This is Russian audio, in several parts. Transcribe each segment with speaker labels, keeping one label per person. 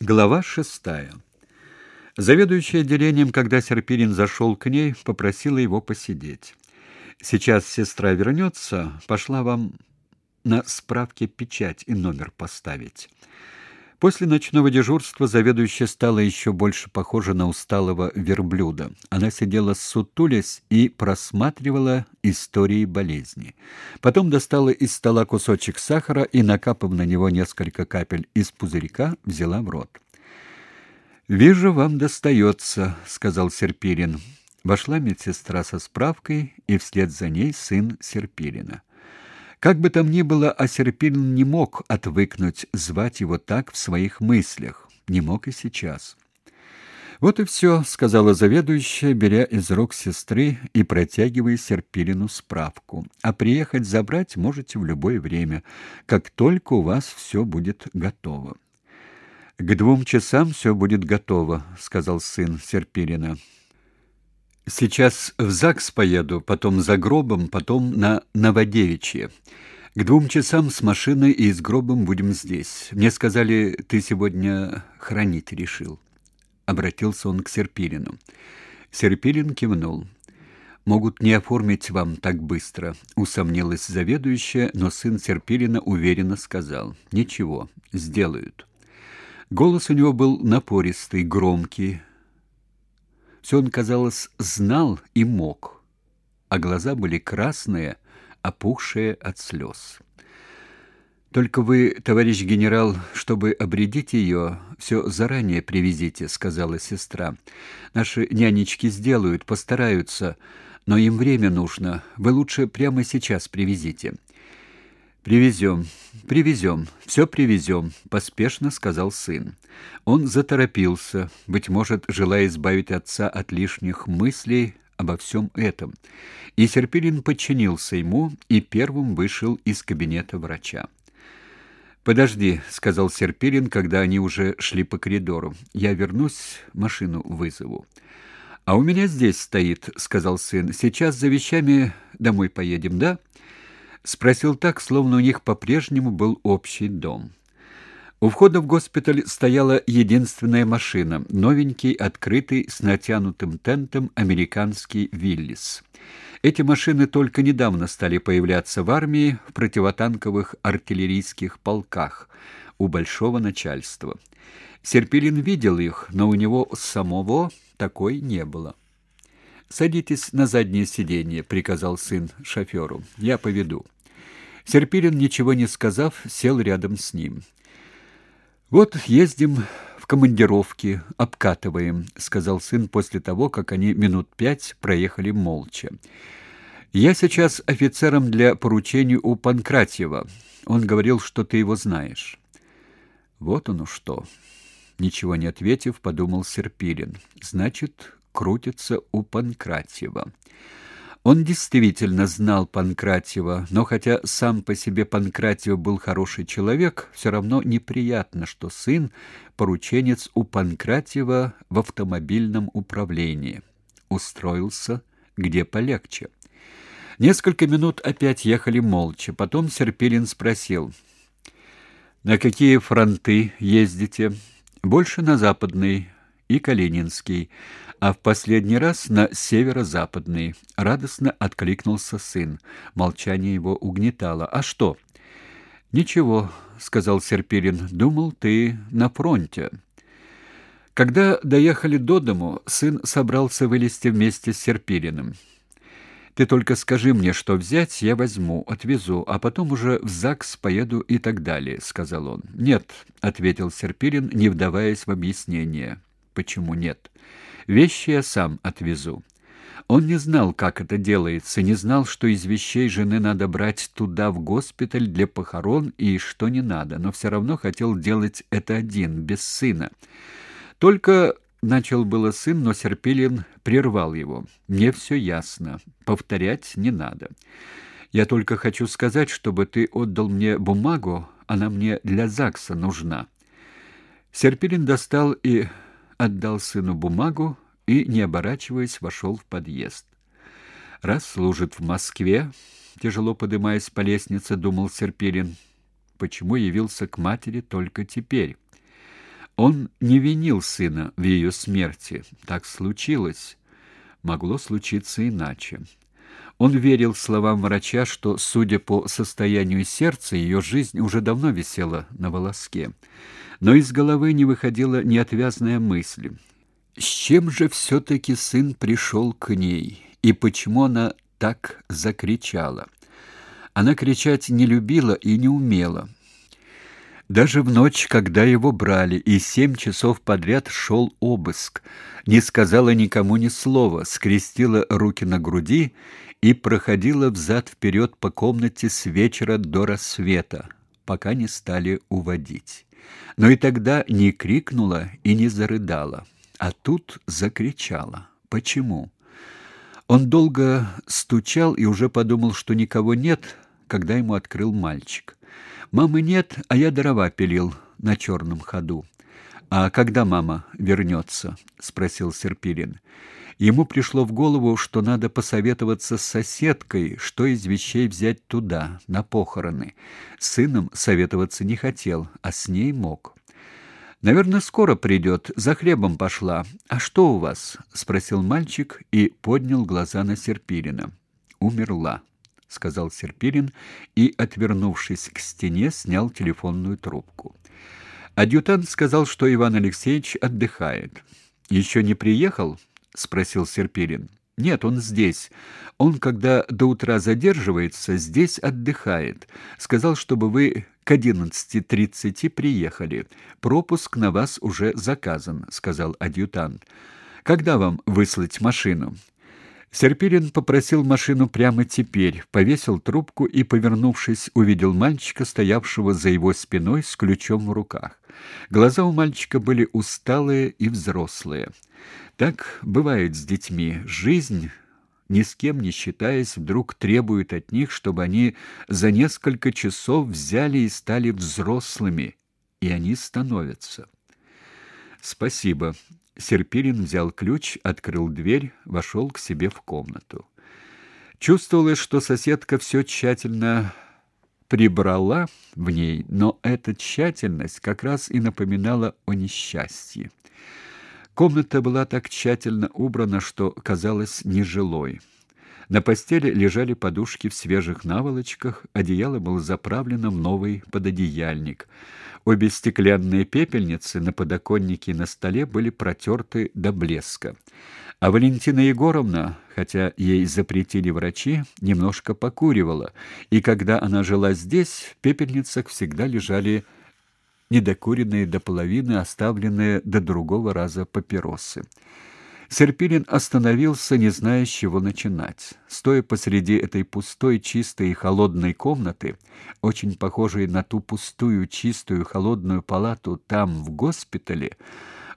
Speaker 1: Глава шестая. Заведующая отделением, когда Серпирин зашел к ней, попросила его посидеть. Сейчас сестра вернется, пошла вам на справке печать и номер поставить. После ночного дежурства заведующая стала еще больше похожа на усталого верблюда. Она сидела сутулясь и просматривала истории болезни. Потом достала из стола кусочек сахара и, накапав на него несколько капель из пузырька, взяла в рот. «Вижу, вам достается», — сказал Серпирин. Вошла медсестра со справкой, и вслед за ней сын Серпирина. Как бы там ни было, а Серпин не мог отвыкнуть звать его так в своих мыслях. Не мог и сейчас. «Вот и все», — сказала заведующая, беря из рук сестры и протягивая Серпилину справку. «А приехать забрать можете в любое время, как только у вас все будет готово». «К двум часам все будет готово», — сказал сын Серпилина. Сейчас в ЗАГС поеду, потом за гробом, потом на Новодевичье. К двум часам с машиной и с гробом будем здесь. Мне сказали, ты сегодня хранить решил. Обратился он к Серпилину. Серпилин кивнул. Могут не оформить вам так быстро, усомнилась заведующая, но сын Серпилина уверенно сказал: "Ничего, сделают". Голос у него был напористый, громкий, все он, казалось, знал и мог, а глаза были красные, опухшие от слез. Только вы, товарищ генерал, чтобы обредить ее, все заранее привезите, сказала сестра. Наши нянечки сделают, постараются, но им время нужно. Вы лучше прямо сейчас привезите. Привезем, привезем, все привезем», — поспешно сказал сын. Он заторопился, быть может, желая избавить отца от лишних мыслей обо всем этом. И Серпилин подчинился ему и первым вышел из кабинета врача. «Подожди», — сказал Серпилин, когда они уже шли по коридору. «Я вернусь, машину вызову». «А у меня здесь стоит», — сказал сын. «Сейчас за вещами домой поедем, да?» Спросил так, словно у них по-прежнему был общий дом. У входа в госпиталь стояла единственная машина, новенький, открытый, с натянутым тентом американский «Виллис». Эти машины только недавно стали появляться в армии в противотанковых артиллерийских полках у большого начальства. Серпилин видел их, но у него самого такой не было. «Садитесь на заднее сиденье», — приказал сын шоферу. «Я поведу». Серпилин, ничего не сказав, сел рядом с ним. «Вот ездим в командировки, обкатываем», — сказал сын после того, как они минут пять проехали молча. «Я сейчас офицером для поручений у Панкратьева. Он говорил, что ты его знаешь». «Вот оно что!» Ничего не ответив, подумал Серпилин. «Значит, крутится у Панкратьева». Он действительно знал Панкратьева, но хотя сам по себе Панкратьев был хороший человек, все равно неприятно, что сын порученец у Панкратьева в автомобильном управлении. Устроился где полегче. Несколько минут опять ехали молча. Потом Серпилин спросил: "На какие фронты ездите?" "Больше на западный и Калининский" а в последний раз на северо-западный. Радостно откликнулся сын. Молчание его угнетало. А что? Ничего, сказал Серпирин. Думал, ты на фронте. Когда доехали до дому, сын собрался вылезти вместе с Серпириным. Ты только скажи мне, что взять, я возьму, отвезу, а потом уже в ЗАГС поеду и так далее, сказал он. Нет, ответил Серпирин, не вдаваясь в объяснение. Почему нет? Вещи я сам отвезу. Он не знал, как это делается, не знал, что из вещей жены надо брать туда, в госпиталь, для похорон, и что не надо, но все равно хотел делать это один, без сына. Только начал было сын, но Серпилин прервал его. «Мне все ясно. Повторять не надо. Я только хочу сказать, чтобы ты отдал мне бумагу, она мне для ЗАГСа нужна». Серпилин достал и отдал сыну бумагу и, не оборачиваясь, вошел в подъезд. Раз служит в Москве, тяжело поднимаясь по лестнице, думал Серпилин. Почему явился к матери только теперь? Он не винил сына в ее смерти. Так случилось. Могло случиться иначе. Он верил словам врача, что, судя по состоянию сердца, ее жизнь уже давно висела на волоске. Но из головы не выходила неотвязная мысль. С чем же все-таки сын пришел к ней? И почему она так закричала? Она кричать не любила и не умела. Даже в ночь, когда его брали, и семь часов подряд шел обыск, не сказала никому ни слова, скрестила руки на груди и проходила взад-вперед по комнате с вечера до рассвета, пока не стали уводить. Но и тогда не крикнула и не зарыдала, а тут закричала. Почему? Он долго стучал и уже подумал, что никого нет, когда ему открыл мальчик. Мамы нет, а я дрова пилил на черном ходу. А когда мама вернется?» — спросил Серпилин. Ему пришло в голову, что надо посоветоваться с соседкой, что из вещей взять туда, на похороны. С сыном советоваться не хотел, а с ней мог. Наверное, скоро придет. За хлебом пошла. А что у вас? спросил мальчик и поднял глаза на Серпирина. Умерла сказал Серпирин и, отвернувшись к стене, снял телефонную трубку. Адъютант сказал, что Иван Алексеевич отдыхает. «Еще не приехал?» спросил Серпирин. Нет, он здесь. Он, когда до утра задерживается, здесь отдыхает. Сказал, чтобы вы к одиннадцати тридцати приехали. Пропуск на вас уже заказан, сказал адъютант. Когда вам выслать машину? Серпирин попросил машину прямо теперь, повесил трубку и, повернувшись, увидел мальчика, стоявшего за его спиной с ключом в руках. Глаза у мальчика были усталые и взрослые. Так бывает с детьми. Жизнь, ни с кем не считаясь, вдруг требует от них, чтобы они за несколько часов взяли и стали взрослыми, и они становятся. Спасибо, Серпирин взял ключ, открыл дверь, вошел к себе в комнату. Чувствовалось, что соседка все тщательно прибрала в ней, но эта тщательность как раз и напоминала о несчастье. Комната была так тщательно убрана, что казалась нежилой. На постели лежали подушки в свежих наволочках, одеяло было заправлено в новый пододеяльник. Обе стеклянные пепельницы на подоконнике и на столе были протерты до блеска. А Валентина Егоровна, хотя ей запретили врачи, немножко покуривала, и когда она жила здесь, в пепельницах всегда лежали недокуренные до половины, оставленные до другого раза папиросы. Серпилин остановился, не зная, с чего начинать. Стоя посреди этой пустой, чистой и холодной комнаты, очень похожей на ту пустую, чистую, холодную палату там, в госпитале,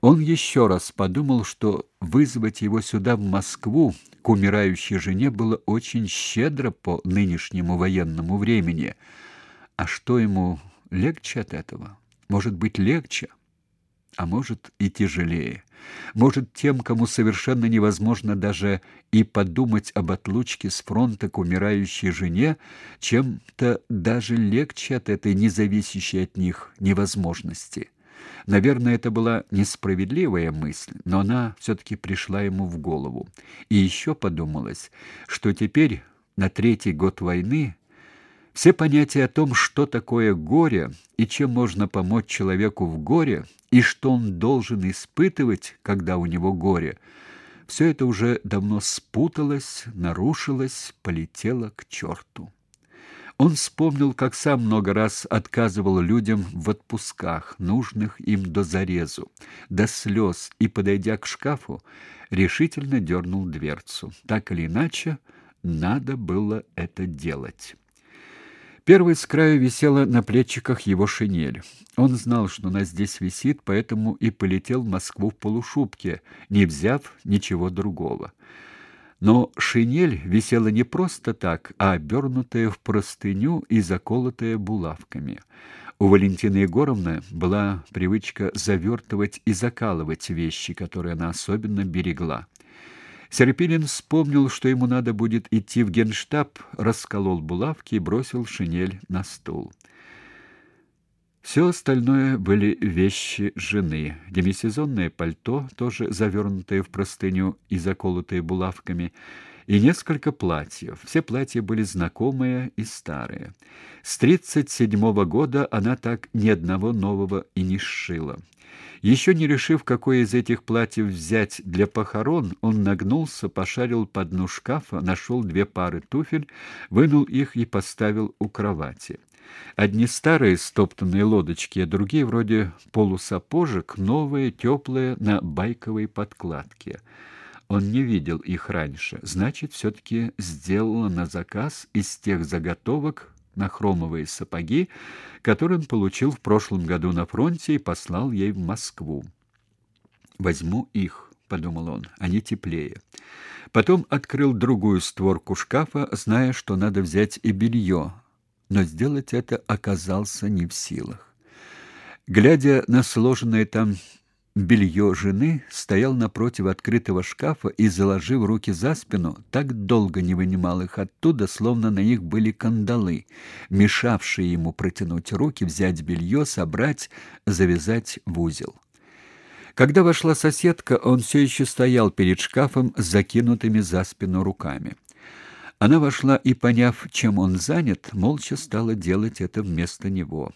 Speaker 1: он еще раз подумал, что вызвать его сюда, в Москву, к умирающей жене, было очень щедро по нынешнему военному времени. А что ему легче от этого? Может быть, легче? А может и тяжелее. Может, тем, кому совершенно невозможно даже и подумать об отлучке с фронта к умирающей жене, чем-то даже легче от этой независящей от них невозможности. Наверное, это была несправедливая мысль, но она все таки пришла ему в голову. И еще подумалось, что теперь на третий год войны все понятия о том, что такое горе и чем можно помочь человеку в горе, и что он должен испытывать, когда у него горе, все это уже давно спуталось, нарушилось, полетело к черту. Он вспомнил, как сам много раз отказывал людям в отпусках, нужных им до зарезу, до слез, и, подойдя к шкафу, решительно дернул дверцу. Так или иначе, надо было это делать. Первой с краю висела на плечиках его шинель. Он знал, что она здесь висит, поэтому и полетел в Москву в полушубке, не взяв ничего другого. Но шинель висела не просто так, а обернутая в простыню и заколотая булавками. У Валентины Егоровны была привычка завертывать и закалывать вещи, которые она особенно берегла. Серпилин вспомнил, что ему надо будет идти в генштаб, расколол булавки и бросил шинель на стол. Все остальное были вещи жены. Демисезонное пальто, тоже завернутое в простыню и заколотое булавками, и несколько платьев. Все платья были знакомые и старые. С тридцать седьмого года она так ни одного нового и не сшила. Еще не решив, какое из этих платьев взять для похорон, он нагнулся, пошарил по дну шкафа, нашел две пары туфель, вынул их и поставил у кровати. Одни старые стоптанные лодочки, а другие вроде полусапожек, новые, теплые, на байковой подкладке. Он не видел их раньше. Значит, все таки сделала на заказ из тех заготовок на хромовые сапоги, которые он получил в прошлом году на фронте и послал ей в Москву. Возьму их, подумал он. Они теплее. Потом открыл другую створку шкафа, зная, что надо взять и белье, но сделать это оказался не в силах. Глядя на сложенное там белье жены, стоял напротив открытого шкафа и, заложив руки за спину, так долго не вынимал их оттуда, словно на них были кандалы, мешавшие ему протянуть руки, взять белье, собрать, завязать в узел. Когда вошла соседка, он все еще стоял перед шкафом с закинутыми за спину руками. Она вошла и, поняв, чем он занят, молча стала делать это вместо него.